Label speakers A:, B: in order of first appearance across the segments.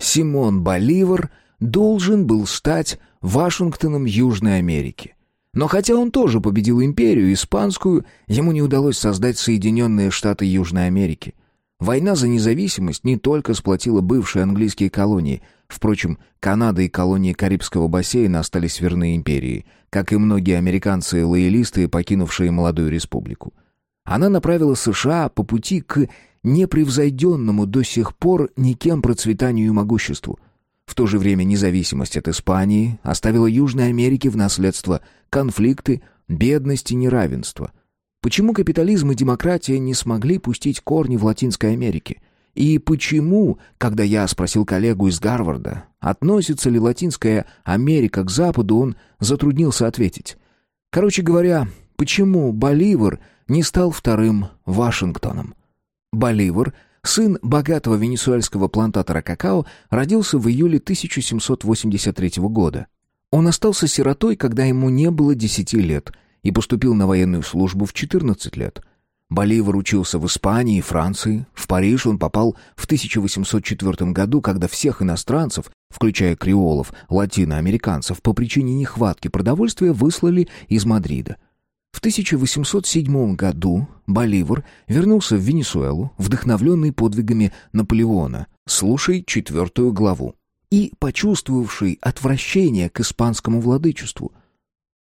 A: Симон Боливар должен был стать Вашингтоном Южной Америки. Но хотя он тоже победил империю испанскую, ему не удалось создать Соединенные Штаты Южной Америки. Война за независимость не только сплотила бывшие английские колонии. Впрочем, Канада и колонии Карибского бассейна остались верны империи, как и многие американцы и лоялисты, покинувшие молодую республику. Она направила США по пути к непревзойденному до сих пор никем процветанию и могуществу – в то же время независимость от Испании оставила Южной Америке в наследство конфликты, бедность и неравенство. Почему капитализм и демократия не смогли пустить корни в Латинской Америке? И почему, когда я спросил коллегу из Гарварда, относится ли Латинская Америка к Западу, он затруднился ответить. Короче говоря, почему Боливар не стал вторым Вашингтоном? Боливар — Сын богатого венесуэльского плантатора какао родился в июле 1783 года. Он остался сиротой, когда ему не было 10 лет, и поступил на военную службу в 14 лет. Боливар учился в Испании и Франции. В Париж он попал в 1804 году, когда всех иностранцев, включая креолов, латиноамериканцев, по причине нехватки продовольствия выслали из Мадрида – в 1807 году Боливар вернулся в Венесуэлу, вдохновленный подвигами Наполеона, слушай четвертую главу, и почувствовавший отвращение к испанскому владычеству.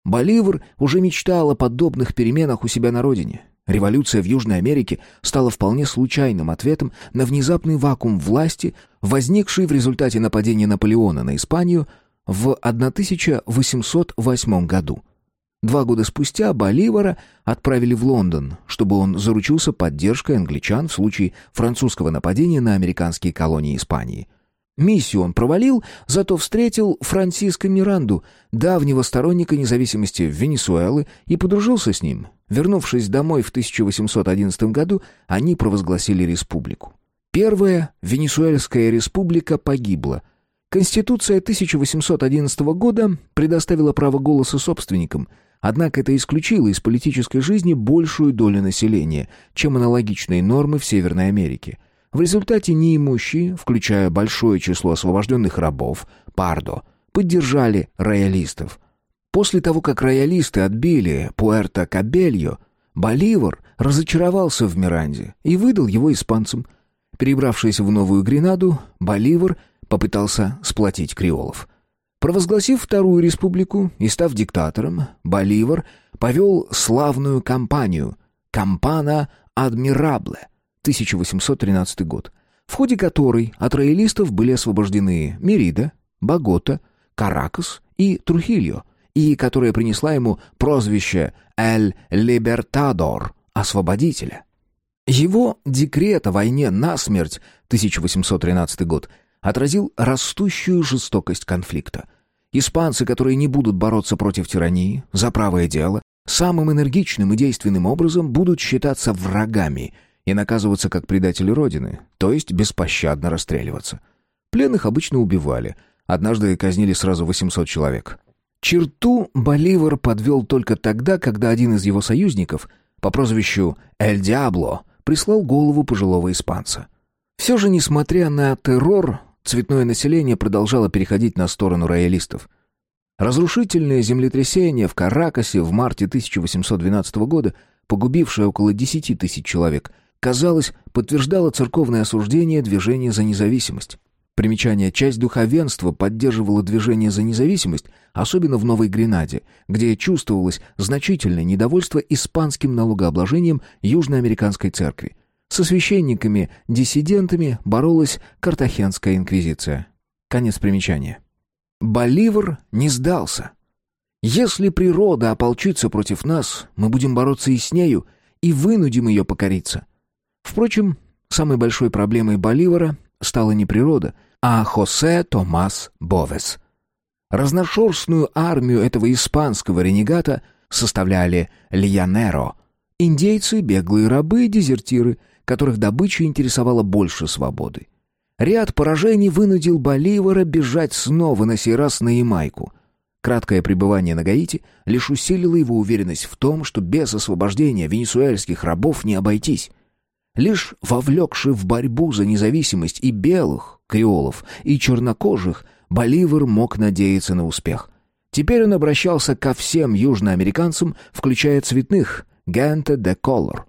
A: Боливар уже мечтал о подобных переменах у себя на родине. Революция в Южной Америке стала вполне случайным ответом на внезапный вакуум власти, возникший в результате нападения Наполеона на Испанию в 1808 году – Два года спустя Боливара отправили в Лондон, чтобы он заручился поддержкой англичан в случае французского нападения на американские колонии Испании. Миссию он провалил, зато встретил Франсиско Миранду, давнего сторонника независимости Венесуэлы, и подружился с ним. Вернувшись домой в 1811 году, они провозгласили республику. Первая Венесуэльская республика погибла. Конституция 1811 года предоставила право голоса собственникам – Однако это исключило из политической жизни большую долю населения, чем аналогичные нормы в Северной Америке. В результате неимущие, включая большое число освобожденных рабов, пардо, поддержали роялистов. После того, как роялисты отбили Пуэрто-Кабельо, Боливар разочаровался в Миранде и выдал его испанцам. Перебравшись в Новую Гренаду, Боливар попытался сплотить креолов – Провозгласив Вторую Республику и став диктатором, Боливар повел славную кампанию «Кампана Адмирабле» 1813 год, в ходе которой от роялистов были освобождены Мерида, Богота, Каракас и Трухильо, и которая принесла ему прозвище «Эль Либертадор» — «Освободителя». Его декрет о войне насмерть 1813 год — отразил растущую жестокость конфликта. Испанцы, которые не будут бороться против тирании, за правое дело, самым энергичным и действенным образом будут считаться врагами и наказываться как предатели Родины, то есть беспощадно расстреливаться. Пленных обычно убивали, однажды казнили сразу 800 человек. Черту Боливар подвел только тогда, когда один из его союзников по прозвищу «Эль Диабло» прислал голову пожилого испанца. Все же, несмотря на террор, цветное население продолжало переходить на сторону роялистов. Разрушительное землетрясение в Каракасе в марте 1812 года, погубившее около 10 тысяч человек, казалось, подтверждало церковное осуждение движения за независимость. Примечание. Часть духовенства поддерживала движение за независимость, особенно в Новой Гренаде, где чувствовалось значительное недовольство испанским налогообложением Южноамериканской церкви. Со священниками-диссидентами боролась Картахенская инквизиция. Конец примечания. Боливар не сдался. Если природа ополчится против нас, мы будем бороться и с нею, и вынудим ее покориться. Впрочем, самой большой проблемой Боливара стала не природа, а Хосе Томас Бовес. Разношерстную армию этого испанского ренегата составляли Льянеро, индейцы, беглые рабы, дезертиры, которых добыча интересовала больше свободы. Ряд поражений вынудил Боливара бежать снова на сей раз на Ямайку. Краткое пребывание на Гаити лишь усилило его уверенность в том, что без освобождения венесуэльских рабов не обойтись. Лишь вовлекший в борьбу за независимость и белых, креолов, и чернокожих, Боливар мог надеяться на успех. Теперь он обращался ко всем южноамериканцам, включая цветных, Генте де Колор.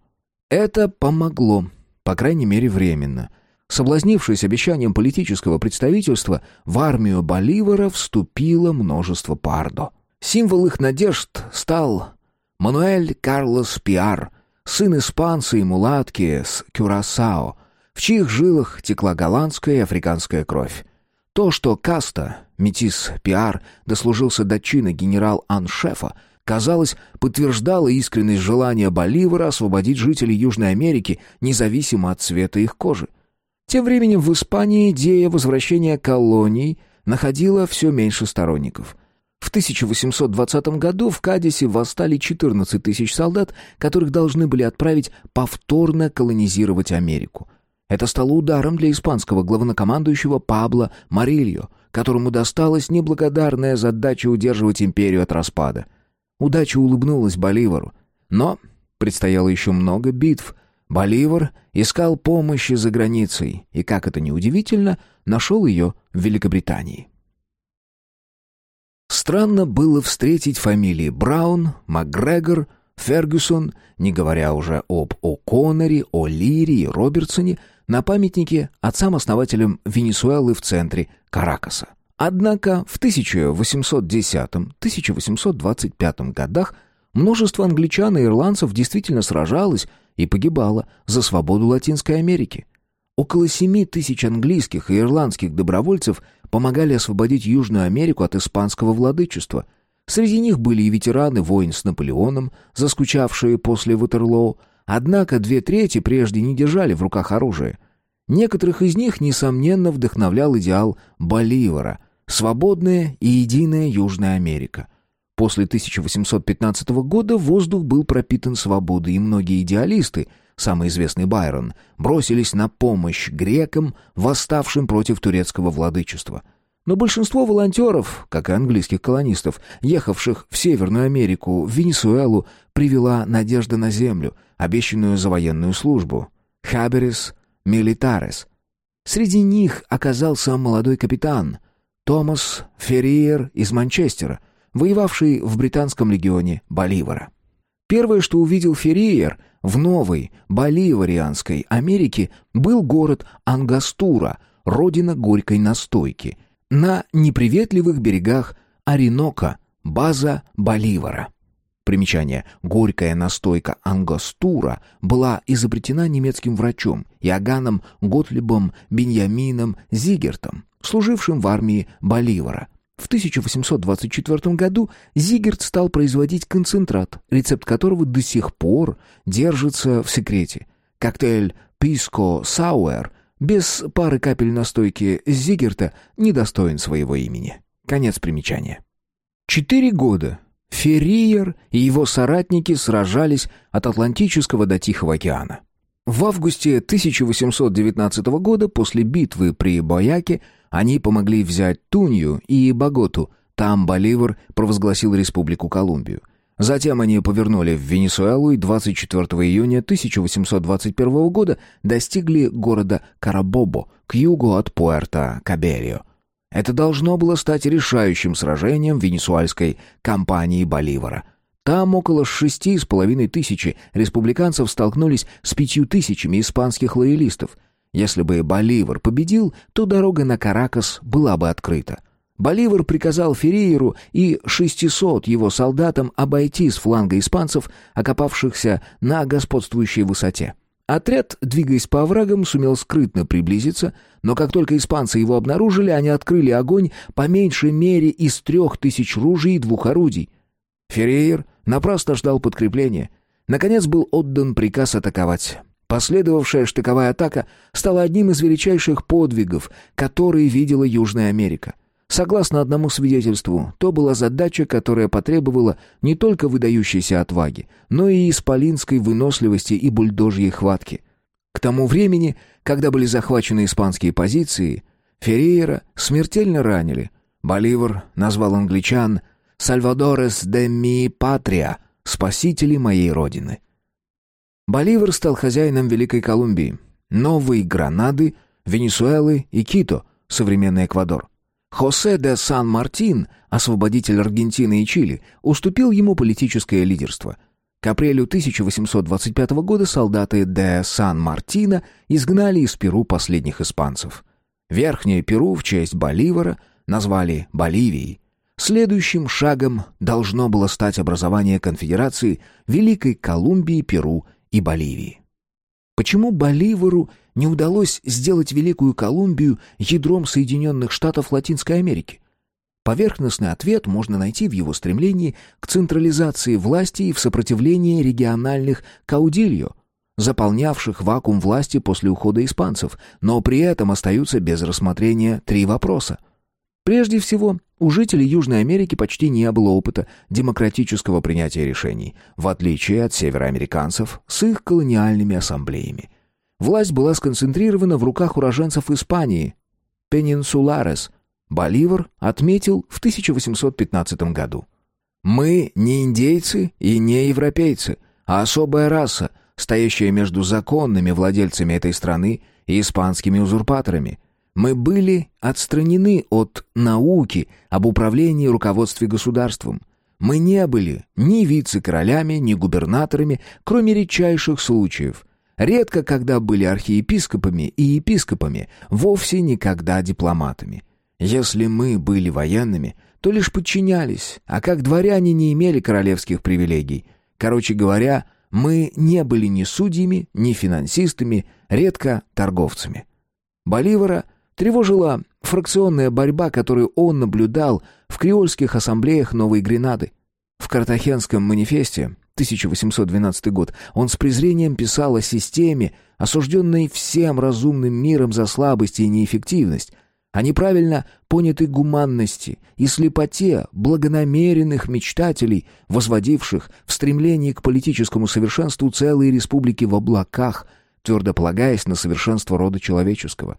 A: Это помогло, по крайней мере временно. Соблазнившись обещанием политического представительства, в армию Боливара вступило множество пардо. Символ их надежд стал Мануэль Карлос Пиар, сын испанца и мулатки с Кюрасао, в чьих жилах текла голландская и африканская кровь. То, что Каста, метис Пиар, дослужился до чина генерал-аншефа, казалось, подтверждало искренность желания Боливара освободить жителей Южной Америки, независимо от цвета их кожи. Тем временем в Испании идея возвращения колоний находила все меньше сторонников. В 1820 году в Кадисе восстали 14 тысяч солдат, которых должны были отправить повторно колонизировать Америку. Это стало ударом для испанского главнокомандующего Пабло Марильо, которому досталась неблагодарная задача удерживать империю от распада. Удача улыбнулась Боливару, но предстояло еще много битв, Боливар искал помощи за границей и, как это ни удивительно, нашел ее в Великобритании. Странно было встретить фамилии Браун, МакГрегор, Фергюсон, не говоря уже об О'Коннере, О'Лири и Робертсоне, на памятнике отцам-основателям Венесуэлы в центре Каракаса. Однако в 1810-1825 годах множество англичан и ирландцев действительно сражалось и погибала за свободу Латинской Америки. Около семи тысяч английских и ирландских добровольцев помогали освободить Южную Америку от испанского владычества. Среди них были и ветераны войн с Наполеоном, заскучавшие после Ватерлоу, однако две трети прежде не держали в руках оружие. Некоторых из них, несомненно, вдохновлял идеал Боливара – свободная и единая Южная Америка – После 1815 года воздух был пропитан свободой, и многие идеалисты, самый известный Байрон, бросились на помощь грекам, восставшим против турецкого владычества. Но большинство волонтеров, как и английских колонистов, ехавших в Северную Америку, в Венесуэлу, привела надежда на землю, обещанную за военную службу. Хаберис Милитарес. Среди них оказался молодой капитан Томас Ферриер из Манчестера — воевавший в британском легионе Боливара. Первое, что увидел Ферриер в новой боливарианской Америке, был город Ангастура, родина горькой настойки, на неприветливых берегах Оренока, база Боливара. Примечание. Горькая настойка ангастура была изобретена немецким врачом Иоганном Готлибом Беньямином Зигертом, служившим в армии Боливара. В 1824 году Зигерт стал производить концентрат, рецепт которого до сих пор держится в секрете. Коктейль «Писко Сауэр» без пары капель настойки Зигерта недостоин своего имени. Конец примечания. Четыре года Ферриер и его соратники сражались от Атлантического до Тихого океана. В августе 1819 года после битвы при Бояке они помогли взять Тунью и Боготу. Там Боливар провозгласил Республику Колумбию. Затем они повернули в Венесуэлу и 24 июня 1821 года достигли города Карабобо к югу от Пуэрто-Кабельо. Это должно было стать решающим сражением венесуальской кампании Боливара. Там около шести с половиной тысячи республиканцев столкнулись с пятью тысячами испанских лоялистов – если бы Боливар победил, то дорога на Каракас была бы открыта. Боливар приказал Феррейру и 600 его солдатам обойти с фланга испанцев, окопавшихся на господствующей высоте. Отряд, двигаясь по оврагам, сумел скрытно приблизиться, но как только испанцы его обнаружили, они открыли огонь по меньшей мере из трех тысяч ружей и двух орудий. Феррейр напрасно ждал подкрепления. Наконец был отдан приказ атаковать. Последовавшая штыковая атака стала одним из величайших подвигов, которые видела Южная Америка. Согласно одному свидетельству, то была задача, которая потребовала не только выдающейся отваги, но и исполинской выносливости и бульдожьей хватки. К тому времени, когда были захвачены испанские позиции, Феррейра смертельно ранили. Боливар назвал англичан «Сальвадорес де ми патрия» — «спасители моей родины». Боливар стал хозяином Великой Колумбии, Новой Гранады, Венесуэлы и Кито, современный Эквадор. Хосе де Сан-Мартин, освободитель Аргентины и Чили, уступил ему политическое лидерство. К апрелю 1825 года солдаты де Сан-Мартина изгнали из Перу последних испанцев. Верхнее Перу в честь Боливара назвали Боливией. Следующим шагом должно было стать образование конфедерации Великой Колумбии, Перу и Боливии. Почему Боливару не удалось сделать Великую Колумбию ядром Соединенных Штатов Латинской Америки? Поверхностный ответ можно найти в его стремлении к централизации власти и в сопротивлении региональных каудильо, заполнявших вакуум власти после ухода испанцев, но при этом остаются без рассмотрения три вопроса. Прежде всего, у жителей Южной Америки почти не было опыта демократического принятия решений, в отличие от североамериканцев с их колониальными ассамблеями. Власть была сконцентрирована в руках уроженцев Испании, пенинсуларес. Боливар отметил в 1815 году. «Мы не индейцы и не европейцы, а особая раса, стоящая между законными владельцами этой страны и испанскими узурпаторами. Мы были отстранены от науки об управлении и руководстве государством. Мы не были ни вице-королями, ни губернаторами, кроме редчайших случаев. Редко когда были архиепископами и епископами, вовсе никогда дипломатами. Если мы были военными, то лишь подчинялись, а как дворяне не имели королевских привилегий. Короче говоря, мы не были ни судьями, ни финансистами, редко торговцами. Боливара тревожила фракционная борьба, которую он наблюдал в креольских ассамблеях Новой Гренады. В Картахенском манифесте 1812 год он с презрением писал о системе, осужденной всем разумным миром за слабость и неэффективность, о неправильно понятой гуманности и слепоте благонамеренных мечтателей, возводивших в стремлении к политическому совершенству целые республики в облаках, твердо полагаясь на совершенство рода человеческого.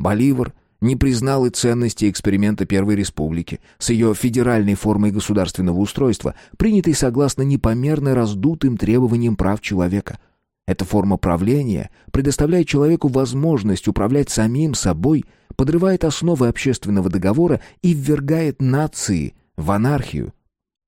A: Боливар не признал и ценности эксперимента Первой Республики с ее федеральной формой государственного устройства, принятой согласно непомерно раздутым требованиям прав человека – эта форма правления предоставляет человеку возможность управлять самим собой, подрывает основы общественного договора и ввергает нации в анархию.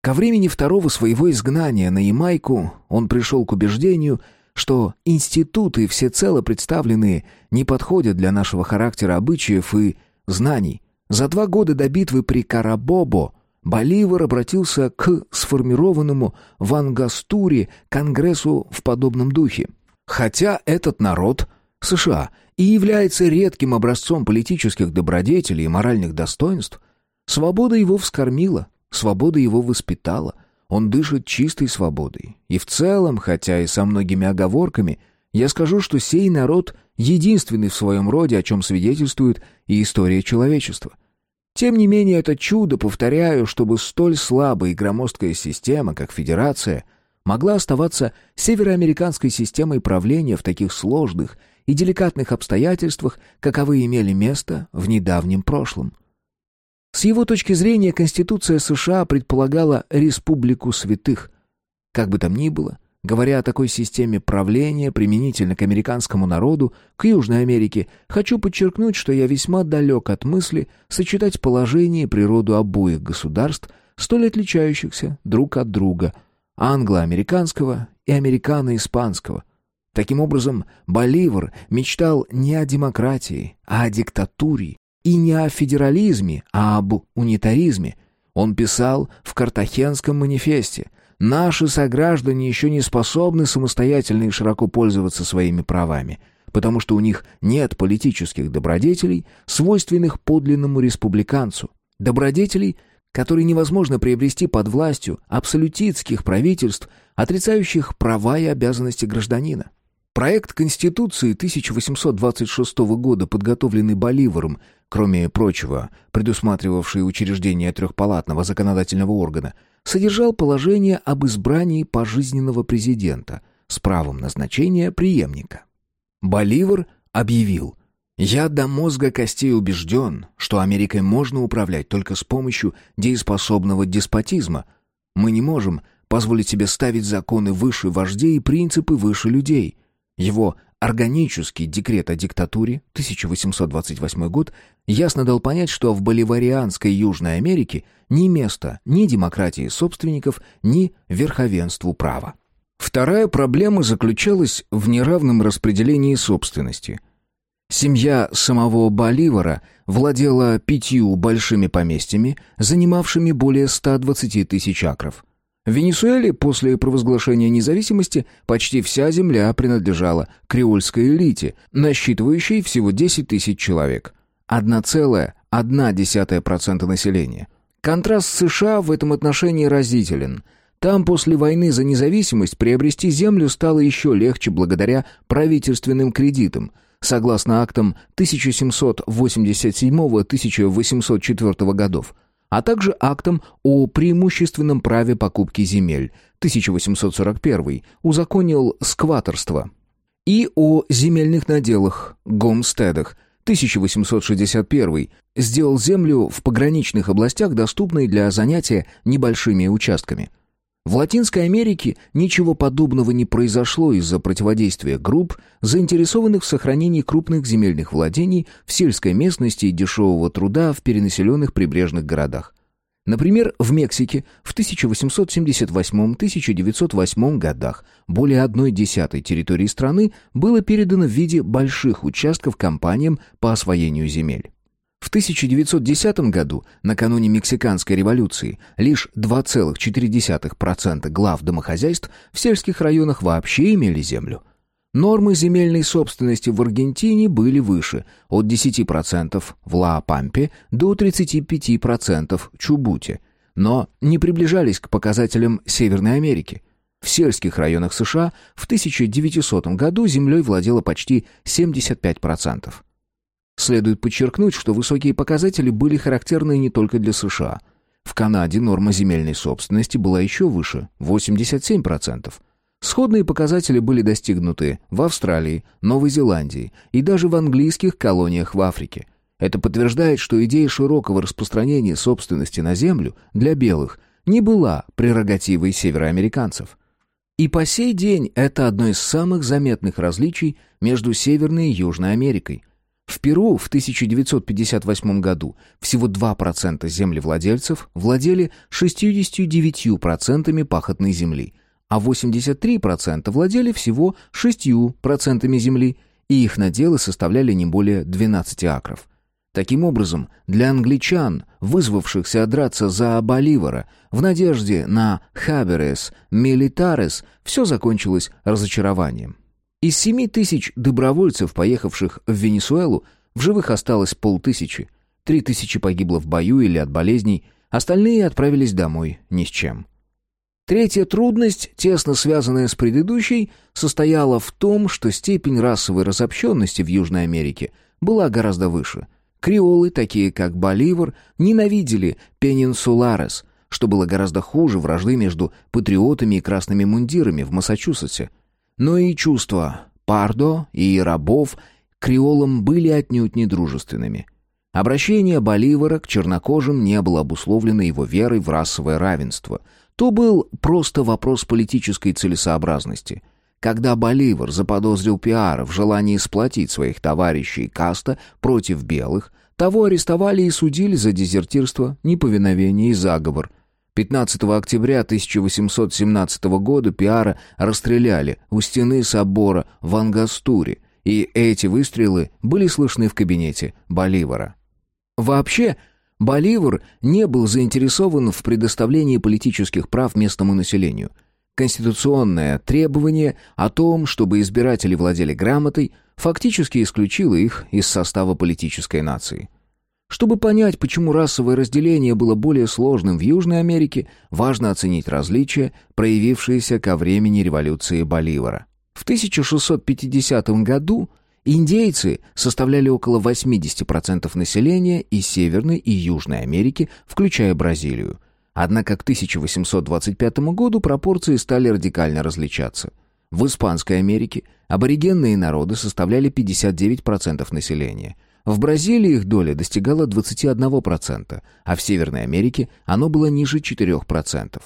A: Ко времени второго своего изгнания на Ямайку он пришел к убеждению, что институты, всецело представленные, не подходят для нашего характера обычаев и знаний. За два года до битвы при Карабобо Боливар обратился к сформированному в Ангастуре Конгрессу в подобном духе. Хотя этот народ, США, и является редким образцом политических добродетелей и моральных достоинств, свобода его вскормила, свобода его воспитала, он дышит чистой свободой. И в целом, хотя и со многими оговорками, я скажу, что сей народ единственный в своем роде, о чем свидетельствует и история человечества. Тем не менее, это чудо, повторяю, чтобы столь слабая и громоздкая система, как Федерация, могла оставаться североамериканской системой правления в таких сложных и деликатных обстоятельствах, каковы имели место в недавнем прошлом. С его точки зрения Конституция США предполагала республику святых. Как бы там ни было, Говоря о такой системе правления применительно к американскому народу, к Южной Америке, хочу подчеркнуть, что я весьма далек от мысли сочетать положение и природу обоих государств, столь отличающихся друг от друга, англо-американского и американо-испанского. Таким образом, Боливар мечтал не о демократии, а о диктатуре, и не о федерализме, а об унитаризме. Он писал в Картахенском манифесте – Наши сограждане еще не способны самостоятельно и широко пользоваться своими правами, потому что у них нет политических добродетелей, свойственных подлинному республиканцу. Добродетелей, которые невозможно приобрести под властью абсолютистских правительств, отрицающих права и обязанности гражданина. Проект Конституции 1826 года, подготовленный Боливаром, кроме прочего, предусматривавший учреждение трехпалатного законодательного органа, содержал положение об избрании пожизненного президента с правом назначения преемника. Боливар объявил «Я до мозга костей убежден, что Америкой можно управлять только с помощью дееспособного деспотизма. Мы не можем позволить себе ставить законы выше вождей и принципы выше людей. Его органический декрет о диктатуре 1828 год ясно дал понять, что в боливарианской Южной Америке ни место ни демократии собственников, ни верховенству права. Вторая проблема заключалась в неравном распределении собственности. Семья самого Боливара владела пятью большими поместьями, занимавшими более 120 тысяч акров. В Венесуэле после провозглашения независимости почти вся земля принадлежала креольской элите, насчитывающей всего 10 тысяч человек. 1,1% населения. Контраст США в этом отношении разителен – там после войны за независимость приобрести землю стало еще легче благодаря правительственным кредитам. Согласно актам 1787-1804 годов, а также актам о преимущественном праве покупки земель. 1841 узаконил скваторство. И о земельных наделах, гомстедах. 1861 сделал землю в пограничных областях доступной для занятия небольшими участками – в Латинской Америке ничего подобного не произошло из-за противодействия групп, заинтересованных в сохранении крупных земельных владений в сельской местности и дешевого труда в перенаселенных прибрежных городах. Например, в Мексике в 1878-1908 годах более одной десятой территории страны было передано в виде больших участков компаниям по освоению земель. В 1910 году, накануне Мексиканской революции, лишь 2,4% глав домохозяйств в сельских районах вообще имели землю. Нормы земельной собственности в Аргентине были выше, от 10% в Ла-Пампе до 35% в Чубуте, но не приближались к показателям Северной Америки. В сельских районах США в 1900 году землей владело почти 75%. Следует подчеркнуть, что высокие показатели были характерны не только для США. В Канаде норма земельной собственности была еще выше – 87%. Сходные показатели были достигнуты в Австралии, Новой Зеландии и даже в английских колониях в Африке. Это подтверждает, что идея широкого распространения собственности на землю для белых не была прерогативой североамериканцев. И по сей день это одно из самых заметных различий между Северной и Южной Америкой – в Перу в 1958 году всего 2% землевладельцев владели 69% пахотной земли, а 83% владели всего 6% земли, и их наделы составляли не более 12 акров. Таким образом, для англичан, вызвавшихся драться за Боливара, в надежде на «хаберес», «милитарес», все закончилось разочарованием. Из семи тысяч добровольцев, поехавших в Венесуэлу, в живых осталось полтысячи. Три тысячи погибло в бою или от болезней, остальные отправились домой ни с чем. Третья трудность, тесно связанная с предыдущей, состояла в том, что степень расовой разобщенности в Южной Америке была гораздо выше. Креолы, такие как Боливар, ненавидели пенинсуларес, что было гораздо хуже вражды между патриотами и красными мундирами в Массачусетсе – но и чувства Пардо и рабов креолам были отнюдь недружественными. Обращение Боливара к чернокожим не было обусловлено его верой в расовое равенство. То был просто вопрос политической целесообразности. Когда Боливар заподозрил Пиара в желании сплотить своих товарищей каста против белых, того арестовали и судили за дезертирство, неповиновение и заговор – 15 октября 1817 года Пиара расстреляли у стены собора в Ангастуре, и эти выстрелы были слышны в кабинете Боливара. Вообще, Боливар не был заинтересован в предоставлении политических прав местному населению. Конституционное требование о том, чтобы избиратели владели грамотой, фактически исключило их из состава политической нации. Чтобы понять, почему расовое разделение было более сложным в Южной Америке, важно оценить различия, проявившиеся ко времени революции Боливара. В 1650 году индейцы составляли около 80% населения и Северной и Южной Америки, включая Бразилию. Однако к 1825 году пропорции стали радикально различаться. В Испанской Америке аборигенные народы составляли 59% населения – в Бразилии их доля достигала 21%, а в Северной Америке оно было ниже 4%.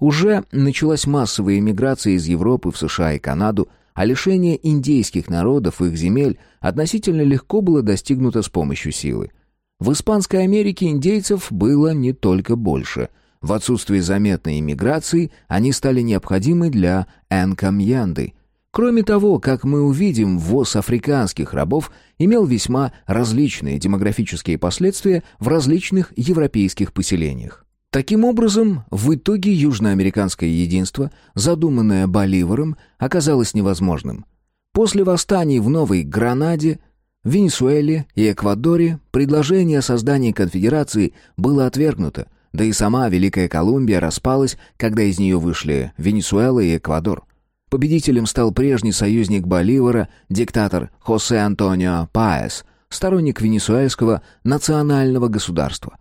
A: Уже началась массовая эмиграция из Европы в США и Канаду, а лишение индейских народов их земель относительно легко было достигнуто с помощью силы. В Испанской Америке индейцев было не только больше. В отсутствие заметной иммиграции они стали необходимы для энкамьянды. Кроме того, как мы увидим, ввоз африканских рабов имел весьма различные демографические последствия в различных европейских поселениях. Таким образом, в итоге южноамериканское единство, задуманное Боливаром, оказалось невозможным. После восстаний в Новой Гранаде – Венесуэле и Эквадоре предложение о создании конфедерации было отвергнуто, да и сама Великая Колумбия распалась, когда из нее вышли Венесуэла и Эквадор. Победителем стал прежний союзник Боливара, диктатор Хосе Антонио Паэс, сторонник венесуэльского национального государства.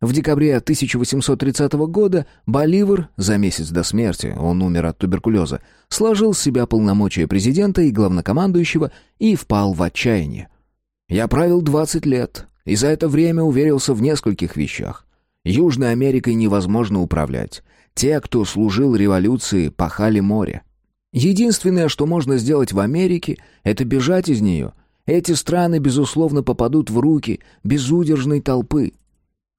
A: В декабре 1830 года Боливар, за месяц до смерти, он умер от туберкулеза, сложил с себя полномочия президента и главнокомандующего и впал в отчаяние. Я правил 20 лет, и за это время уверился в нескольких вещах. Южной Америкой невозможно управлять. Те, кто служил революции, пахали море. Единственное, что можно сделать в Америке, это бежать из нее. Эти страны, безусловно, попадут в руки безудержной толпы.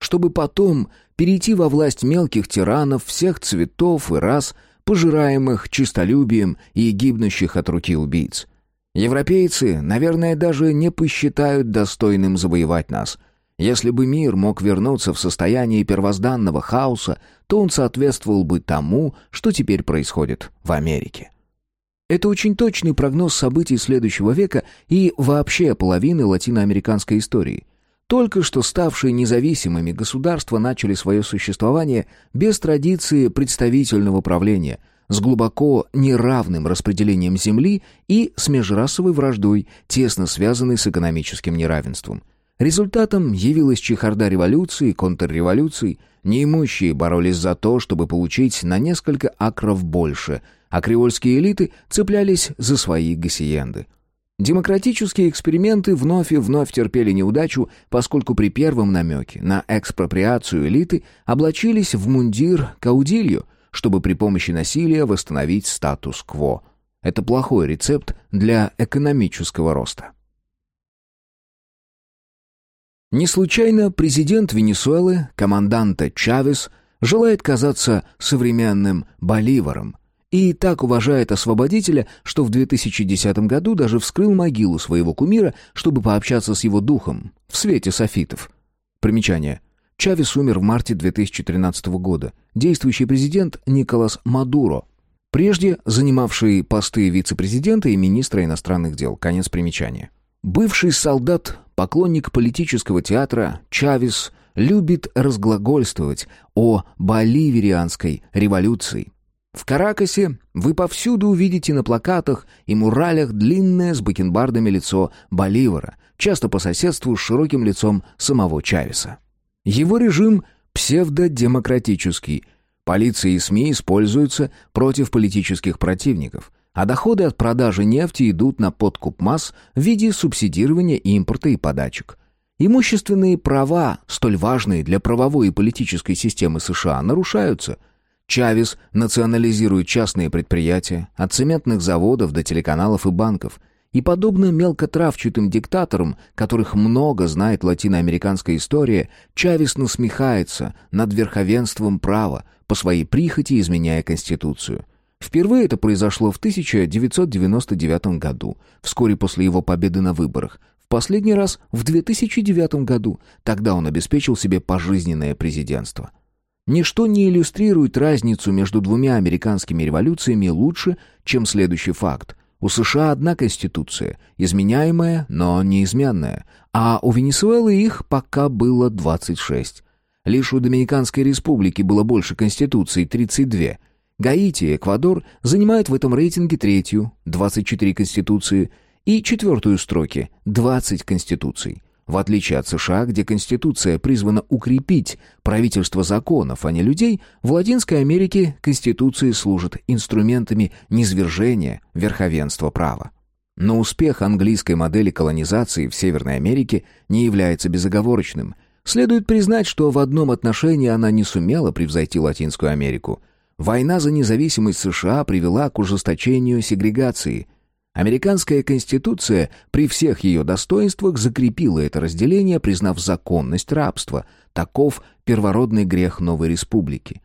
A: Чтобы потом перейти во власть мелких тиранов всех цветов и рас, пожираемых чистолюбием и гибнущих от руки убийц. Европейцы, наверное, даже не посчитают достойным завоевать нас. Если бы мир мог вернуться в состояние первозданного хаоса, то он соответствовал бы тому, что теперь происходит в Америке. Это очень точный прогноз событий следующего века и вообще половины латиноамериканской истории. Только что ставшие независимыми государства начали свое существование без традиции представительного правления – с глубоко неравным распределением земли и с межрасовой враждой, тесно связанной с экономическим неравенством. Результатом явилась чехарда революции, контрреволюций, неимущие боролись за то, чтобы получить на несколько акров больше, а креольские элиты цеплялись за свои гасиенды. Демократические эксперименты вновь и вновь терпели неудачу, поскольку при первом намеке на экспроприацию элиты облачились в мундир каудилью, чтобы при помощи насилия восстановить статус-кво. Это плохой рецепт для экономического роста. Не случайно президент Венесуэлы, команданта Чавес, желает казаться современным Боливаром и так уважает освободителя, что в 2010 году даже вскрыл могилу своего кумира, чтобы пообщаться с его духом в свете софитов. Примечание. Чавес умер в марте 2013 года. Действующий президент Николас Мадуро, прежде занимавший посты вице-президента и министра иностранных дел. Конец примечания. Бывший солдат, поклонник политического театра, Чавес любит разглагольствовать о боливарианской революции. В Каракасе вы повсюду увидите на плакатах и муралях длинное с бакенбардами лицо Боливара, часто по соседству с широким лицом самого Чавеса. Его режим псевдодемократический. Полиция и СМИ используются против политических противников, а доходы от продажи нефти идут на подкуп масс в виде субсидирования импорта и подачек. Имущественные права, столь важные для правовой и политической системы США, нарушаются. Чавес национализирует частные предприятия, от цементных заводов до телеканалов и банков – и подобно мелкотравчатым диктаторам, которых много знает латиноамериканская история, Чавес насмехается над верховенством права, по своей прихоти изменяя Конституцию. Впервые это произошло в 1999 году, вскоре после его победы на выборах. В последний раз в 2009 году, тогда он обеспечил себе пожизненное президентство. Ничто не иллюстрирует разницу между двумя американскими революциями лучше, чем следующий факт – у США одна конституция, изменяемая, но неизменная, а у Венесуэлы их пока было 26. Лишь у Доминиканской республики было больше конституций, 32. Гаити и Эквадор занимают в этом рейтинге третью, 24 конституции, и четвертую строки, 20 конституций. В отличие от США, где Конституция призвана укрепить правительство законов, а не людей, в Латинской Америке Конституции служат инструментами низвержения верховенства права. Но успех английской модели колонизации в Северной Америке не является безоговорочным. Следует признать, что в одном отношении она не сумела превзойти Латинскую Америку. Война за независимость США привела к ужесточению сегрегации. Американская конституция при всех ее достоинствах закрепила это разделение, признав законность рабства. Таков первородный грех новой республики.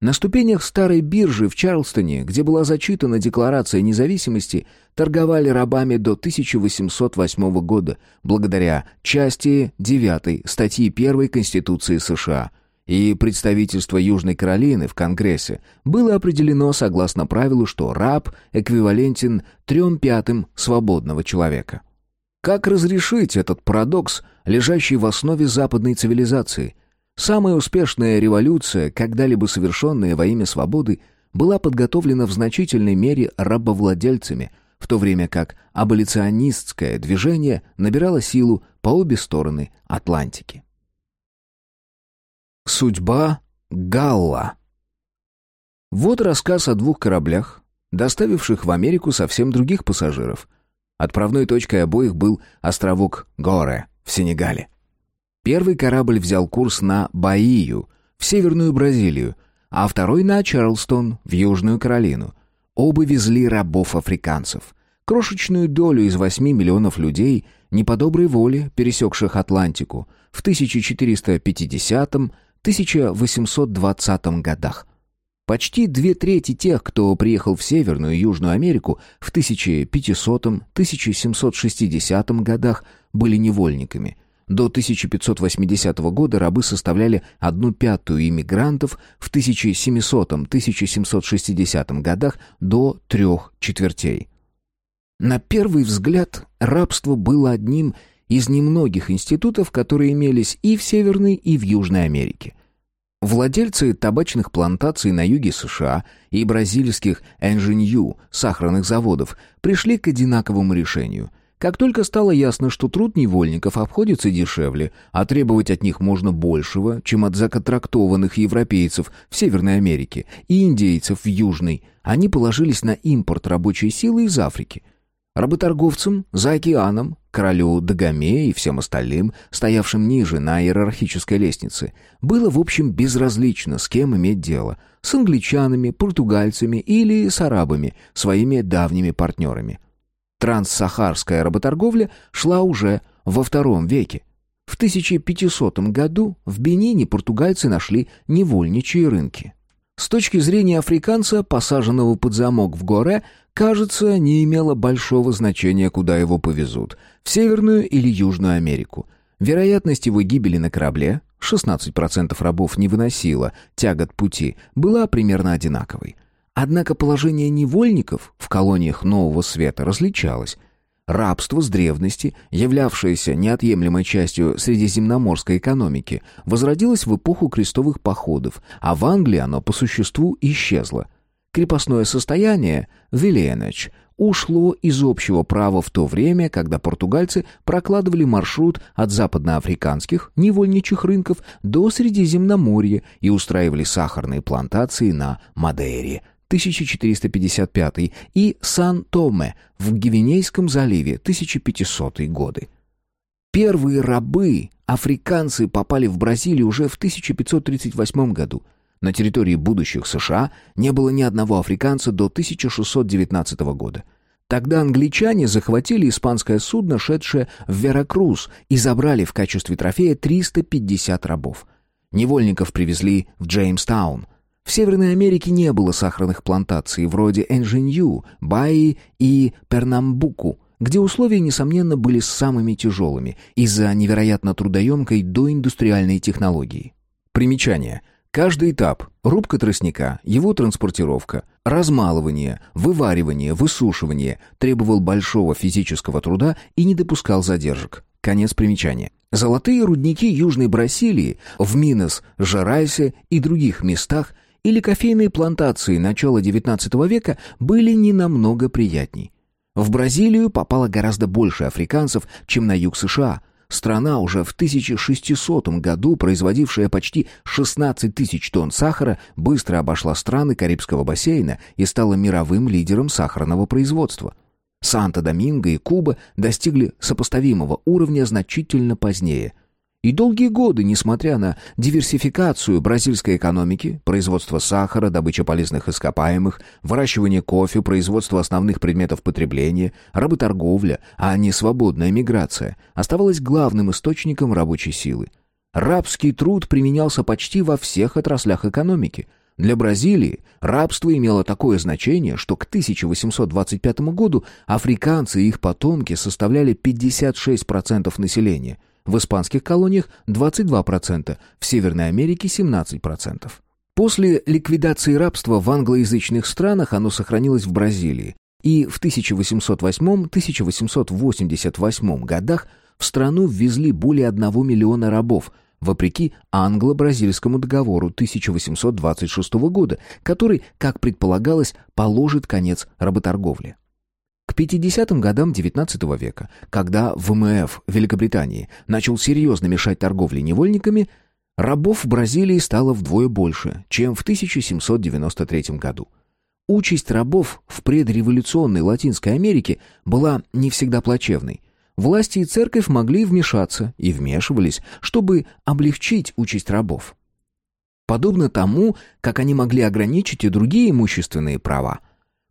A: На ступенях старой биржи в Чарльстоне, где была зачитана Декларация независимости, торговали рабами до 1808 года, благодаря части 9 статьи 1 Конституции США. И представительство Южной Каролины в Конгрессе было определено согласно правилу, что раб эквивалентен трем пятым свободного человека. Как разрешить этот парадокс, лежащий в основе западной цивилизации – Самая успешная революция, когда-либо совершенная во имя свободы, была подготовлена в значительной мере рабовладельцами, в то время как аболиционистское движение набирало силу по обе стороны Атлантики. Судьба Галла Вот рассказ о двух кораблях, доставивших в Америку совсем других пассажиров. Отправной точкой обоих был островок Горе в Сенегале. Первый корабль взял курс на Баию, в Северную Бразилию, а второй на Чарлстон, в Южную Каролину. Оба везли рабов-африканцев. Крошечную долю из 8 миллионов людей, не по доброй воле, пересекших Атлантику, в 1450-1820 годах. Почти две трети тех, кто приехал в Северную и Южную Америку в 1500-1760 годах, были невольниками – до 1580 года рабы составляли одну пятую иммигрантов, в 1700-1760 годах до трех четвертей. На первый взгляд рабство было одним из немногих институтов, которые имелись и в Северной, и в Южной Америке. Владельцы табачных плантаций на юге США и бразильских энжинью сахарных заводов пришли к одинаковому решению – как только стало ясно, что труд невольников обходится дешевле, а требовать от них можно большего, чем от законтрактованных европейцев в Северной Америке и индейцев в Южной, они положились на импорт рабочей силы из Африки. Работорговцам за океаном, королю Дагоме и всем остальным, стоявшим ниже на иерархической лестнице, было в общем безразлично, с кем иметь дело – с англичанами, португальцами или с арабами, своими давними партнерами – Транссахарская работорговля шла уже во втором веке. В 1500 году в Бенине португальцы нашли невольничьи рынки. С точки зрения африканца, посаженного под замок в горе, кажется, не имело большого значения, куда его повезут – в Северную или Южную Америку. Вероятность его гибели на корабле – 16% рабов не выносило тягот пути – была примерно одинаковой – Однако положение невольников в колониях Нового Света различалось. Рабство с древности, являвшееся неотъемлемой частью средиземноморской экономики, возродилось в эпоху крестовых походов, а в Англии оно по существу исчезло. Крепостное состояние, виллиенеч, ушло из общего права в то время, когда португальцы прокладывали маршрут от западноафриканских невольничьих рынков до Средиземноморья и устраивали сахарные плантации на Мадейре – 1455 и Сан-Томе в Гвинейском заливе 1500 годы. Первые рабы, африканцы, попали в Бразилию уже в 1538 году. На территории будущих США не было ни одного африканца до 1619 года. Тогда англичане захватили испанское судно, шедшее в Веракрус, и забрали в качестве трофея 350 рабов. Невольников привезли в Джеймстаун – в Северной Америке не было сахарных плантаций вроде Энжинью, Баи и Пернамбуку, где условия, несомненно, были самыми тяжелыми из-за невероятно трудоемкой доиндустриальной технологии. Примечание. Каждый этап – рубка тростника, его транспортировка, размалывание, вываривание, высушивание – требовал большого физического труда и не допускал задержек. Конец примечания. Золотые рудники Южной Бразилии в Минос-Жерайсе и других местах – или кофейные плантации начала XIX века были не намного приятней. В Бразилию попало гораздо больше африканцев, чем на юг США. Страна, уже в 1600 году производившая почти 16 тысяч тонн сахара, быстро обошла страны Карибского бассейна и стала мировым лидером сахарного производства. Санто-Доминго и Куба достигли сопоставимого уровня значительно позднее – И долгие годы, несмотря на диверсификацию бразильской экономики, производство сахара, добыча полезных ископаемых, выращивание кофе, производство основных предметов потребления, работорговля, а не свободная миграция, оставалось главным источником рабочей силы. Рабский труд применялся почти во всех отраслях экономики. Для Бразилии рабство имело такое значение, что к 1825 году африканцы и их потомки составляли 56% населения – в испанских колониях 22%, в Северной Америке 17%. После ликвидации рабства в англоязычных странах оно сохранилось в Бразилии, и в 1808-1888 годах в страну ввезли более 1 миллиона рабов, вопреки англо-бразильскому договору 1826 года, который, как предполагалось, положит конец работорговле. К 50-м годам XIX века, когда ВМФ Великобритании начал серьезно мешать торговле невольниками, рабов в Бразилии стало вдвое больше, чем в 1793 году. Участь рабов в предреволюционной Латинской Америке была не всегда плачевной. Власти и церковь могли вмешаться и вмешивались, чтобы облегчить участь рабов. Подобно тому, как они могли ограничить и другие имущественные права –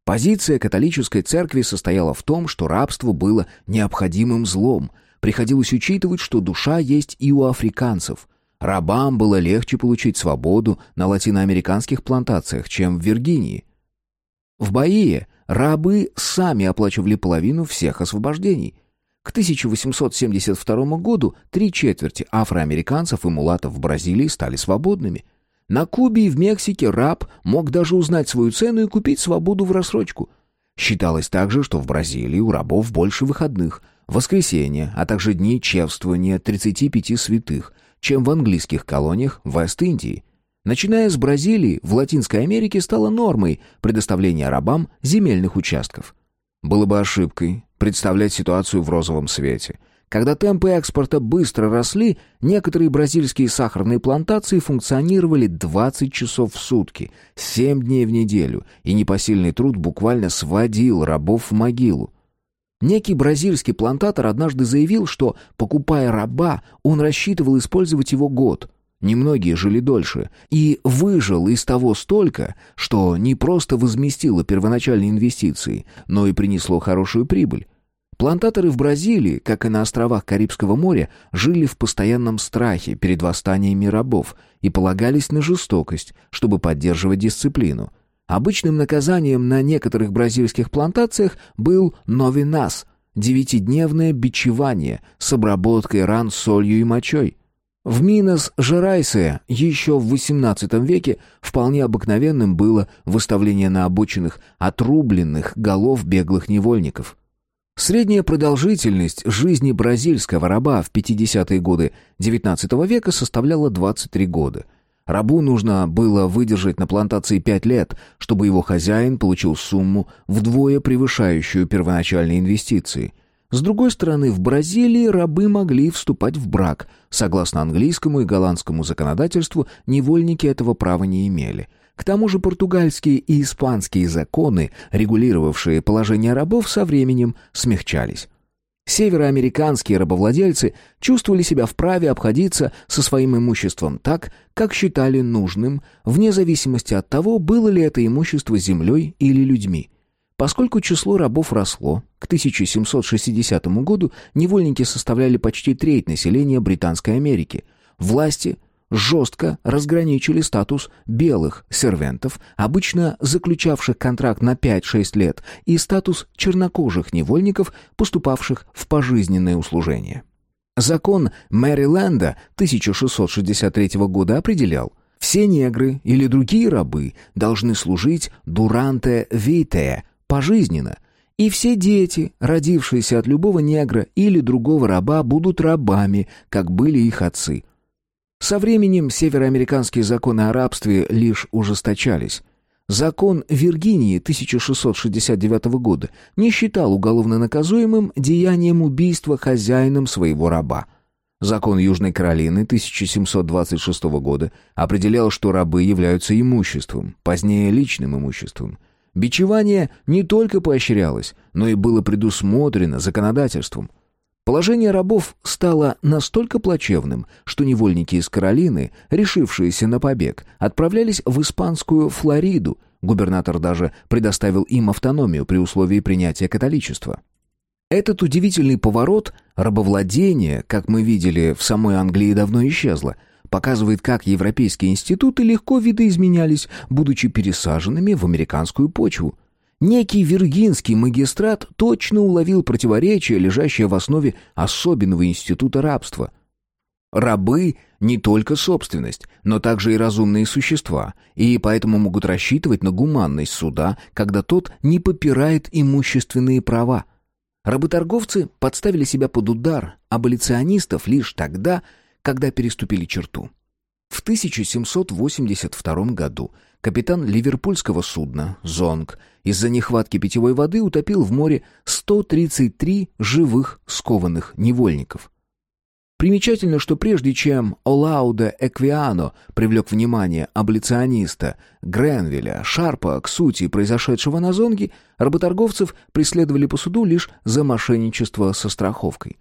A: Позиция католической церкви состояла в том, что рабство было необходимым злом. Приходилось учитывать, что душа есть и у африканцев. Рабам было легче получить свободу на латиноамериканских плантациях, чем в Виргинии. В Баие рабы сами оплачивали половину всех освобождений. К 1872 году три четверти афроамериканцев и мулатов в Бразилии стали свободными – на Кубе и в Мексике раб мог даже узнать свою цену и купить свободу в рассрочку. Считалось также, что в Бразилии у рабов больше выходных, воскресенья, а также дней чествования 35 святых, чем в английских колониях Вест-Индии. Начиная с Бразилии, в Латинской Америке стало нормой предоставление рабам земельных участков. Было бы ошибкой представлять ситуацию в розовом свете – когда темпы экспорта быстро росли, некоторые бразильские сахарные плантации функционировали 20 часов в сутки, 7 дней в неделю, и непосильный труд буквально сводил рабов в могилу. Некий бразильский плантатор однажды заявил, что, покупая раба, он рассчитывал использовать его год. Немногие жили дольше, и выжил из того столько, что не просто возместило первоначальные инвестиции, но и принесло хорошую прибыль. Плантаторы в Бразилии, как и на островах Карибского моря, жили в постоянном страхе перед восстаниями рабов и полагались на жестокость, чтобы поддерживать дисциплину. Обычным наказанием на некоторых бразильских плантациях был новинас – девятидневное бичевание с обработкой ран солью и мочой. В Минас-Жерайсе еще в XVIII веке вполне обыкновенным было выставление на обочинах отрубленных голов беглых невольников – Средняя продолжительность жизни бразильского раба в 50-е годы XIX века составляла 23 года. Рабу нужно было выдержать на плантации 5 лет, чтобы его хозяин получил сумму, вдвое превышающую первоначальные инвестиции. С другой стороны, в Бразилии рабы могли вступать в брак. Согласно английскому и голландскому законодательству, невольники этого права не имели – к тому же португальские и испанские законы, регулировавшие положение рабов, со временем смягчались. Североамериканские рабовладельцы чувствовали себя вправе обходиться со своим имуществом так, как считали нужным, вне зависимости от того, было ли это имущество землей или людьми. Поскольку число рабов росло, к 1760 году невольники составляли почти треть населения Британской Америки. Власти жестко разграничили статус белых сервентов, обычно заключавших контракт на 5-6 лет, и статус чернокожих невольников, поступавших в пожизненное услужение. Закон Мэриленда 1663 года определял, все негры или другие рабы должны служить дуранте витее, пожизненно, и все дети, родившиеся от любого негра или другого раба, будут рабами, как были их отцы – со временем североамериканские законы о рабстве лишь ужесточались. Закон Виргинии 1669 года не считал уголовно наказуемым деянием убийства хозяином своего раба. Закон Южной Каролины 1726 года определял, что рабы являются имуществом, позднее личным имуществом. Бичевание не только поощрялось, но и было предусмотрено законодательством. Положение рабов стало настолько плачевным, что невольники из Каролины, решившиеся на побег, отправлялись в испанскую Флориду. Губернатор даже предоставил им автономию при условии принятия католичества. Этот удивительный поворот рабовладения, как мы видели в самой Англии, давно исчезло, показывает, как европейские институты легко видоизменялись, будучи пересаженными в американскую почву. Некий виргинский магистрат точно уловил противоречие, лежащее в основе особенного института рабства. Рабы — не только собственность, но также и разумные существа, и поэтому могут рассчитывать на гуманность суда, когда тот не попирает имущественные права — Работорговцы подставили себя под удар аболиционистов лишь тогда, когда переступили черту. В 1782 году капитан ливерпульского судна «Зонг» из-за нехватки питьевой воды утопил в море 133 живых скованных невольников. Примечательно, что прежде чем Олауда Эквиано привлек внимание аболициониста Гренвилля Шарпа к сути произошедшего на Зонге, работорговцев преследовали по суду лишь за мошенничество со страховкой.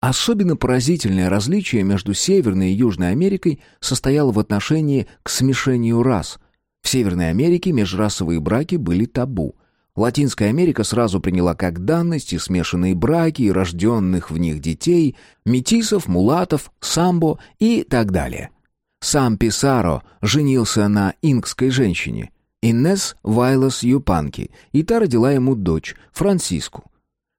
A: Особенно поразительное различие между Северной и Южной Америкой состояло в отношении к смешению рас. В Северной Америке межрасовые браки были табу – Латинская Америка сразу приняла как данность и смешанные браки, и рожденных в них детей, метисов, мулатов, самбо и так далее. Сам Писаро женился на инкской женщине, Иннес Вайлос Юпанки, и та родила ему дочь, Франсиску.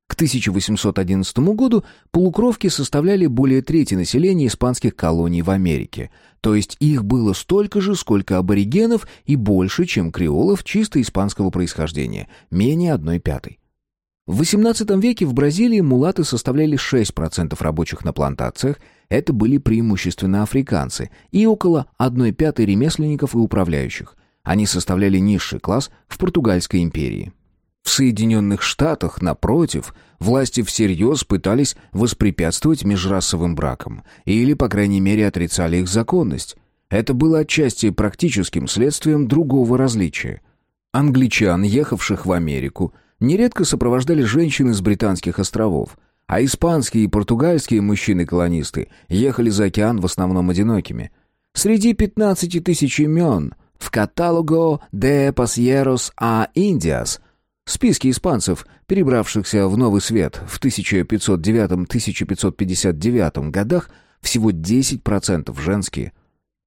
A: К 1811 году полукровки составляли более трети населения испанских колоний в Америке, то есть их было столько же, сколько аборигенов и больше, чем креолов чисто испанского происхождения, менее одной пятой. В XVIII веке в Бразилии мулаты составляли 6% рабочих на плантациях, это были преимущественно африканцы, и около 1 пятой ремесленников и управляющих. Они составляли низший класс в Португальской империи. В Соединенных Штатах, напротив, власти всерьез пытались воспрепятствовать межрасовым бракам, или, по крайней мере, отрицали их законность. Это было отчасти практическим следствием другого различия. Англичан, ехавших в Америку, нередко сопровождали женщины с британских островов, а испанские и португальские мужчины-колонисты ехали за океан в основном одинокими. Среди 15 тысяч имен в каталого «De Pasieros a Indias» Списки испанцев, перебравшихся в Новый Свет в 1509-1559 годах, всего 10% женские.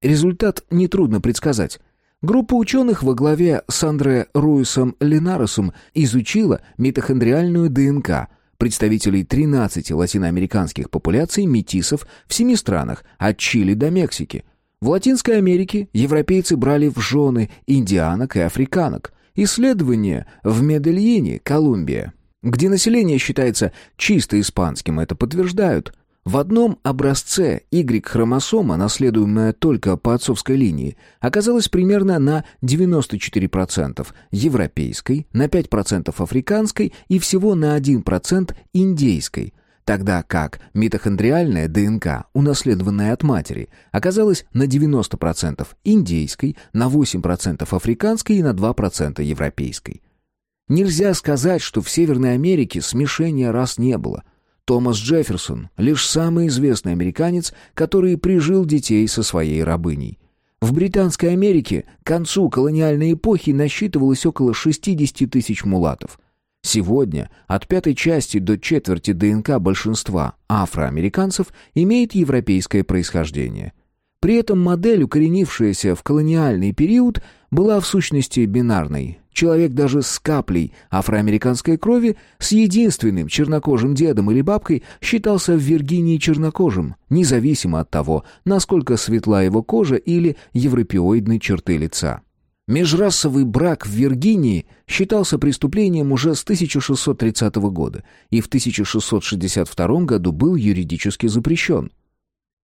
A: Результат нетрудно предсказать. Группа ученых во главе с Андре Руисом Ленаресом изучила митохондриальную ДНК представителей 13 латиноамериканских популяций метисов в семи странах, от Чили до Мексики. В Латинской Америке европейцы брали в жены индианок и африканок – Исследования в Медельине, Колумбия, где население считается чисто испанским, это подтверждают. В одном образце Y-хромосома, наследуемая только по отцовской линии, оказалась примерно на 94% европейской, на 5% африканской и всего на 1% индейской – тогда как митохондриальная ДНК, унаследованная от матери, оказалась на 90% индейской, на 8% африканской и на 2% европейской. Нельзя сказать, что в Северной Америке смешения рас не было. Томас Джефферсон – лишь самый известный американец, который прижил детей со своей рабыней. В Британской Америке к концу колониальной эпохи насчитывалось около 60 тысяч мулатов – Сегодня от пятой части до четверти ДНК большинства афроамериканцев имеет европейское происхождение. При этом модель, укоренившаяся в колониальный период, была в сущности бинарной. Человек даже с каплей афроамериканской крови, с единственным чернокожим дедом или бабкой, считался в Виргинии чернокожим, независимо от того, насколько светла его кожа или европеоидные черты лица. Межрасовый брак в Виргинии считался преступлением уже с 1630 года и в 1662 году был юридически запрещен.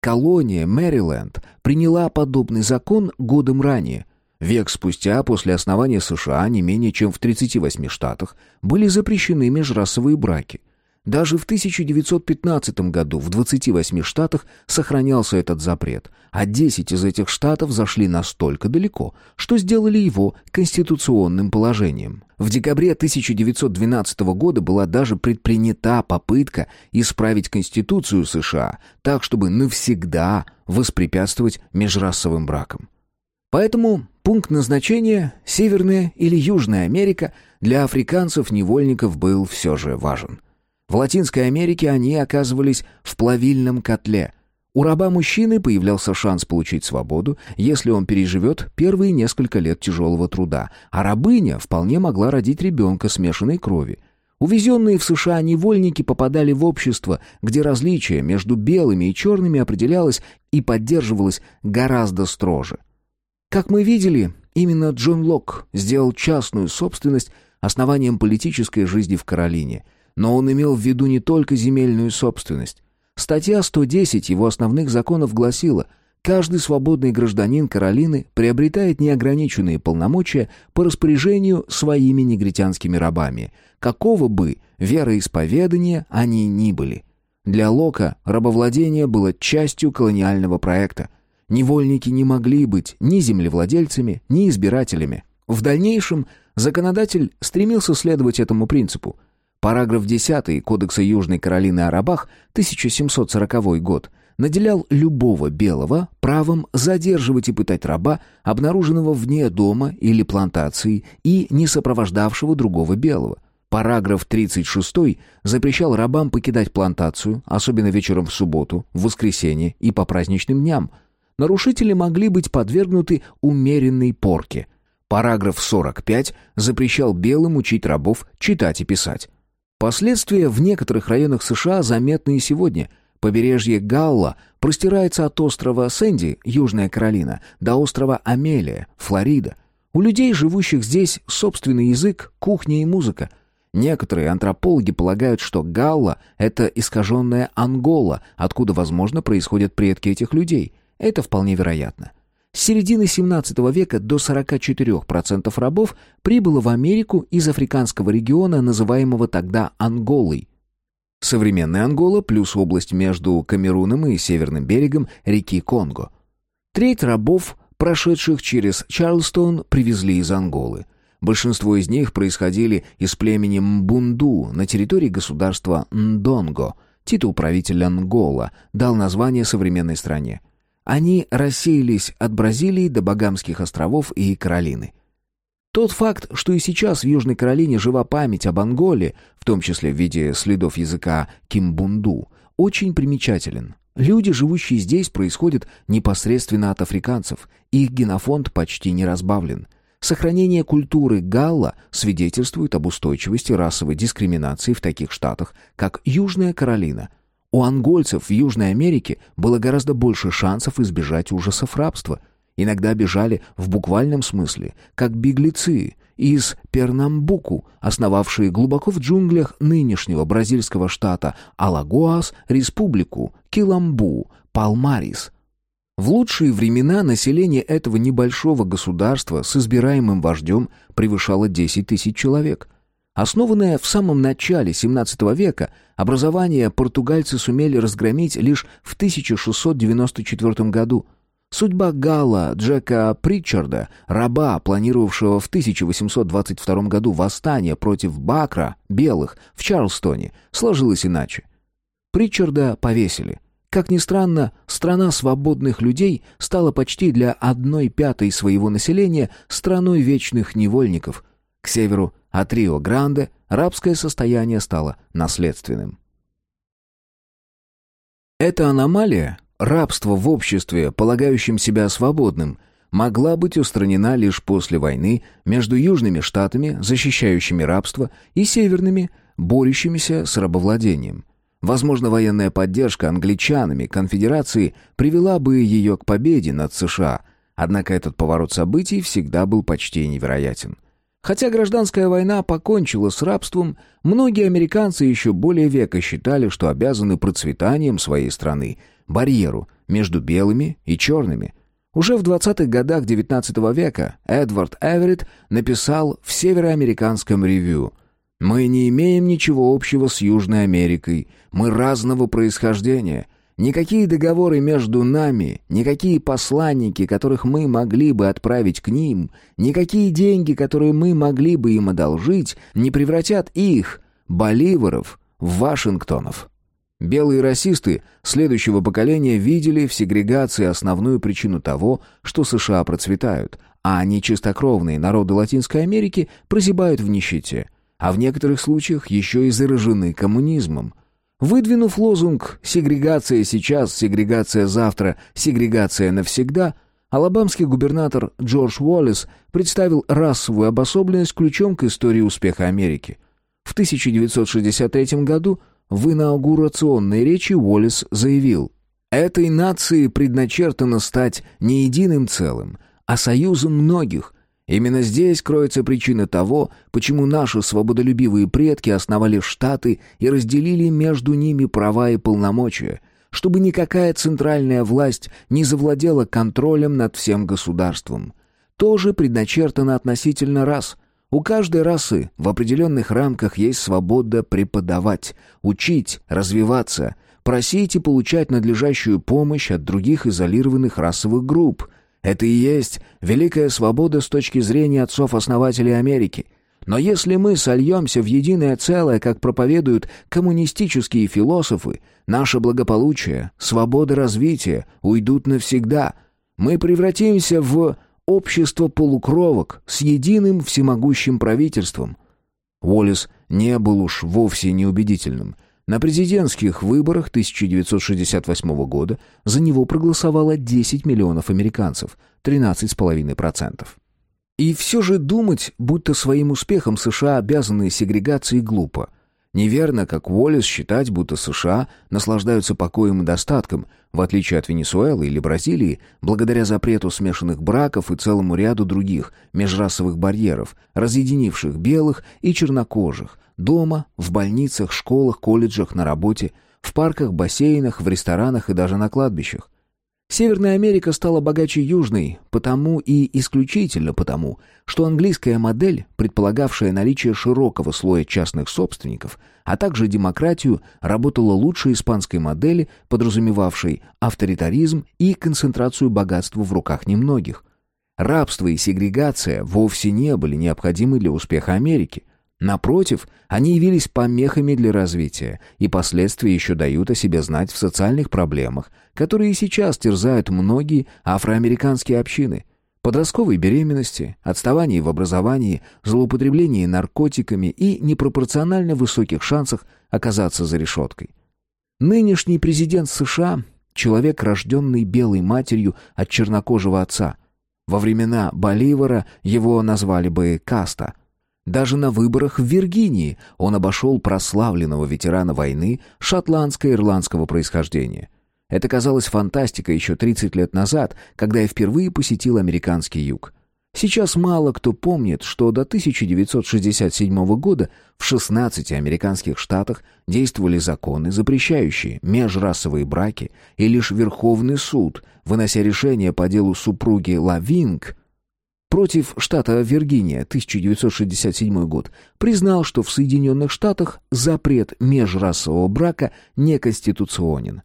A: Колония Мэриленд приняла подобный закон годом ранее. Век спустя, после основания США, не менее чем в 38 штатах, были запрещены межрасовые браки. Даже в 1915 году в 28 штатах сохранялся этот запрет, а 10 из этих штатов зашли настолько далеко, что сделали его конституционным положением. В декабре 1912 года была даже предпринята попытка исправить Конституцию США так, чтобы навсегда воспрепятствовать межрасовым бракам. Поэтому пункт назначения – Северная или Южная Америка – для африканцев-невольников был все же важен – в Латинской Америке они оказывались в плавильном котле. У раба-мужчины появлялся шанс получить свободу, если он переживет первые несколько лет тяжелого труда, а рабыня вполне могла родить ребенка смешанной крови. Увезенные в США невольники попадали в общество, где различие между белыми и черными определялось и поддерживалось гораздо строже. Как мы видели, именно Джон Лок сделал частную собственность основанием политической жизни в Каролине – но он имел в виду не только земельную собственность. Статья 110 его основных законов гласила «Каждый свободный гражданин Каролины приобретает неограниченные полномочия по распоряжению своими негритянскими рабами, какого бы вероисповедания они ни были». Для Лока рабовладение было частью колониального проекта. Невольники не могли быть ни землевладельцами, ни избирателями. В дальнейшем законодатель стремился следовать этому принципу – Параграф 10 Кодекса Южной Каролины о рабах, 1740 год, наделял любого белого правом задерживать и пытать раба, обнаруженного вне дома или плантации и не сопровождавшего другого белого. Параграф 36 запрещал рабам покидать плантацию, особенно вечером в субботу, в воскресенье и по праздничным дням. Нарушители могли быть подвергнуты умеренной порке. Параграф 45 запрещал белым учить рабов читать и писать. Последствия в некоторых районах США заметны и сегодня. Побережье Галла простирается от острова Сэнди, Южная Каролина, до острова Амелия, Флорида. У людей, живущих здесь, собственный язык, кухня и музыка. Некоторые антропологи полагают, что Галла — это искаженная Ангола, откуда, возможно, происходят предки этих людей. Это вполне вероятно. С середины 17 века до 44% рабов прибыло в Америку из африканского региона, называемого тогда Анголой. Современная Ангола плюс область между Камеруном и северным берегом реки Конго. Треть рабов, прошедших через Чарльстон, привезли из Анголы. Большинство из них происходили из племени Мбунду на территории государства Ндонго. Титул правителя Ангола дал название современной стране – они рассеялись от Бразилии до Багамских островов и Каролины. Тот факт, что и сейчас в Южной Каролине жива память об Анголе, в том числе в виде следов языка кимбунду, очень примечателен. Люди, живущие здесь, происходят непосредственно от африканцев, их генофонд почти не разбавлен. Сохранение культуры галла свидетельствует об устойчивости расовой дискриминации в таких штатах, как Южная Каролина – у ангольцев в Южной Америке было гораздо больше шансов избежать ужасов рабства. Иногда бежали в буквальном смысле, как беглецы из Пернамбуку, основавшие глубоко в джунглях нынешнего бразильского штата Алагоас республику Киламбу, Палмарис. В лучшие времена население этого небольшого государства с избираемым вождем превышало 10 тысяч человек. Основанное в самом начале XVII века, образование португальцы сумели разгромить лишь в 1694 году. Судьба Гала Джека Притчарда, раба, планировавшего в 1822 году восстание против Бакра, белых, в Чарльстоне, сложилась иначе. Притчарда повесили. Как ни странно, страна свободных людей стала почти для одной пятой своего населения страной вечных невольников. К северу от Рио-Гранде рабское состояние стало наследственным. Эта аномалия, рабство в обществе, полагающем себя свободным, могла быть устранена лишь после войны между южными штатами, защищающими рабство, и северными, борющимися с рабовладением. Возможно, военная поддержка англичанами конфедерации привела бы ее к победе над США, однако этот поворот событий всегда был почти невероятен. Хотя гражданская война покончила с рабством, многие американцы еще более века считали, что обязаны процветанием своей страны, барьеру между белыми и черными. Уже в 20-х годах XIX века Эдвард Эверетт написал в Североамериканском ревью Мы не имеем ничего общего с Южной Америкой. Мы разного происхождения. Никакие договоры между нами, никакие посланники, которых мы могли бы отправить к ним, никакие деньги, которые мы могли бы им одолжить, не превратят их, боливаров, в Вашингтонов. Белые расисты следующего поколения видели в сегрегации основную причину того, что США процветают, а нечистокровные народы Латинской Америки прозябают в нищете, а в некоторых случаях еще и заражены коммунизмом. Выдвинув лозунг «сегрегация сейчас, сегрегация завтра, сегрегация навсегда», алабамский губернатор Джордж Уоллес представил расовую обособленность ключом к истории успеха Америки. В 1963 году в инаугурационной речи Уоллес заявил «Этой нации предначертано стать не единым целым, а союзом многих. Именно здесь кроется причина того, почему наши свободолюбивые предки основали штаты и разделили между ними права и полномочия, чтобы никакая центральная власть не завладела контролем над всем государством. Тоже предначертано относительно рас. У каждой расы в определенных рамках есть свобода преподавать, учить, развиваться, просить и получать надлежащую помощь от других изолированных расовых групп – это и есть великая свобода с точки зрения отцов-основателей Америки. Но если мы сольемся в единое целое, как проповедуют коммунистические философы, наше благополучие, свобода развития уйдут навсегда. Мы превратимся в общество полукровок с единым всемогущим правительством. Уоллес не был уж вовсе неубедительным. На президентских выборах 1968 года за него проголосовало 10 миллионов американцев, 13,5%. И все же думать, будто своим успехом США обязаны сегрегации, глупо. Неверно, как Уоллес считать, будто США наслаждаются покоем и достатком, в отличие от Венесуэлы или Бразилии, благодаря запрету смешанных браков и целому ряду других межрасовых барьеров, разъединивших белых и чернокожих, Дома, в больницах, школах, колледжах, на работе, в парках, бассейнах, в ресторанах и даже на кладбищах. Северная Америка стала богаче Южной, потому и исключительно потому, что английская модель, предполагавшая наличие широкого слоя частных собственников, а также демократию, работала лучше испанской модели, подразумевавшей авторитаризм и концентрацию богатства в руках немногих. Рабство и сегрегация вовсе не были необходимы для успеха Америки – Напротив, они явились помехами для развития, и последствия еще дают о себе знать в социальных проблемах, которые и сейчас терзают многие афроамериканские общины. Подростковой беременности, отставании в образовании, злоупотреблении наркотиками и непропорционально высоких шансах оказаться за решеткой. Нынешний президент США – человек, рожденный белой матерью от чернокожего отца. Во времена Боливара его назвали бы «каста», даже на выборах в Виргинии он обошел прославленного ветерана войны шотландско-ирландского происхождения. Это казалось фантастикой еще 30 лет назад, когда я впервые посетил американский юг. Сейчас мало кто помнит, что до 1967 года в 16 американских штатах действовали законы, запрещающие межрасовые браки, и лишь Верховный суд, вынося решение по делу супруги Лавинг, против штата Виргиния 1967 год признал, что в Соединенных Штатах запрет межрасового брака неконституционен.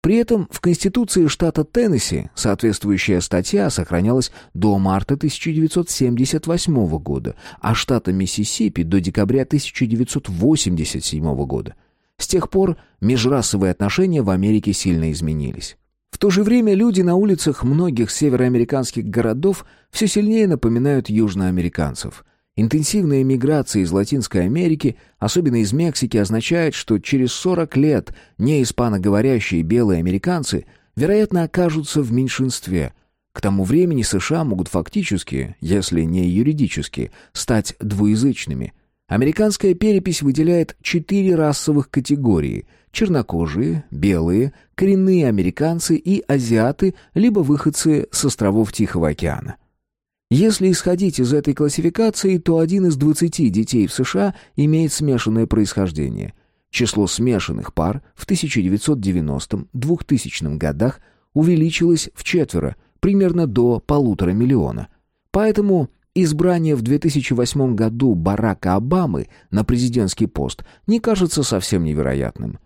A: При этом в Конституции штата Теннесси соответствующая статья сохранялась до марта 1978 года, а штата Миссисипи до декабря 1987 года. С тех пор межрасовые отношения в Америке сильно изменились. То же время люди на улицах многих североамериканских городов все сильнее напоминают южноамериканцев. Интенсивная миграция из Латинской Америки, особенно из Мексики, означает, что через 40 лет неиспаноговорящие белые американцы, вероятно, окажутся в меньшинстве. К тому времени США могут фактически, если не юридически, стать двуязычными. Американская перепись выделяет четыре расовых категории – чернокожие, белые, коренные американцы и азиаты, либо выходцы с островов Тихого океана. Если исходить из этой классификации, то один из 20 детей в США имеет смешанное происхождение. Число смешанных пар в 1990-2000 годах увеличилось в четверо, примерно до полутора миллиона. Поэтому Избрание в 2008 году Барака Обамы на президентский пост не кажется совсем невероятным.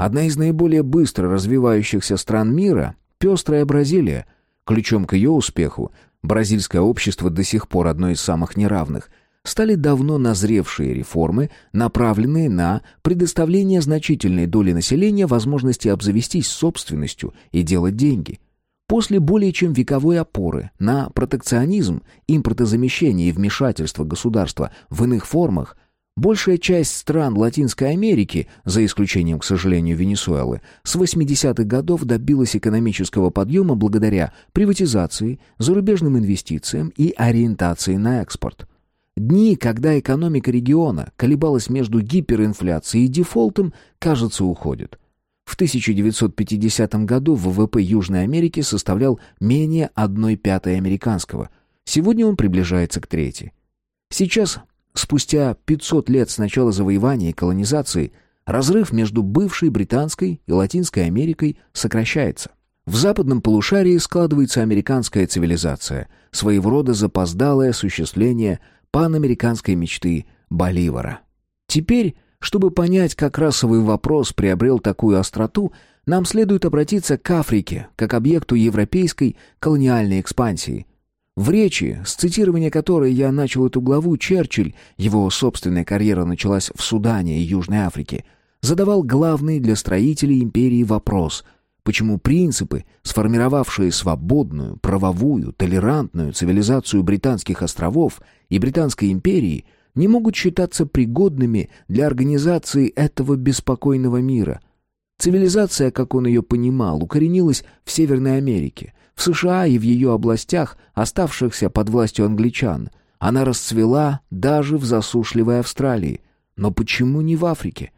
A: Одна из наиболее быстро развивающихся стран мира – пестрая Бразилия. Ключом к ее успеху бразильское общество до сих пор одно из самых неравных – стали давно назревшие реформы, направленные на предоставление значительной доли населения возможности обзавестись собственностью и делать деньги – После более чем вековой опоры на протекционизм, импортозамещение и вмешательство государства в иных формах, большая часть стран Латинской Америки, за исключением, к сожалению, Венесуэлы, с 80-х годов добилась экономического подъема благодаря приватизации, зарубежным инвестициям и ориентации на экспорт. Дни, когда экономика региона колебалась между гиперинфляцией и дефолтом, кажется, уходят. В 1950 году ВВП Южной Америки составлял менее 1 пятой американского. Сегодня он приближается к трети. Сейчас, спустя 500 лет с начала завоевания и колонизации, разрыв между бывшей Британской и Латинской Америкой сокращается. В западном полушарии складывается американская цивилизация, своего рода запоздалое осуществление панамериканской мечты Боливара. Теперь чтобы понять, как расовый вопрос приобрел такую остроту, нам следует обратиться к Африке, как объекту европейской колониальной экспансии. В речи, с цитирования которой я начал эту главу, Черчилль, его собственная карьера началась в Судане и Южной Африке, задавал главный для строителей империи вопрос – почему принципы, сформировавшие свободную, правовую, толерантную цивилизацию британских островов и Британской империи – не могут считаться пригодными для организации этого беспокойного мира. Цивилизация, как он ее понимал, укоренилась в Северной Америке, в США и в ее областях, оставшихся под властью англичан. Она расцвела даже в засушливой Австралии. Но почему не в Африке?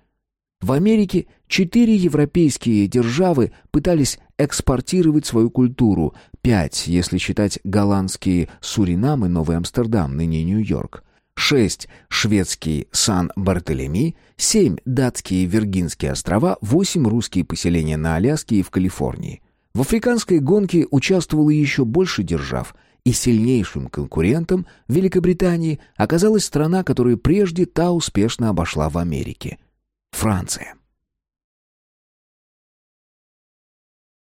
A: В Америке четыре европейские державы пытались экспортировать свою культуру, пять, если считать голландские Суринам и Новый Амстердам, ныне Нью-Йорк. 6 шведский Сан-Бартелеми, 7 датские Виргинские острова, 8 русские поселения на Аляске и в Калифорнии. В африканской гонке участвовало еще больше держав, и сильнейшим конкурентом Великобритании оказалась страна, которую прежде та успешно обошла в Америке – Франция.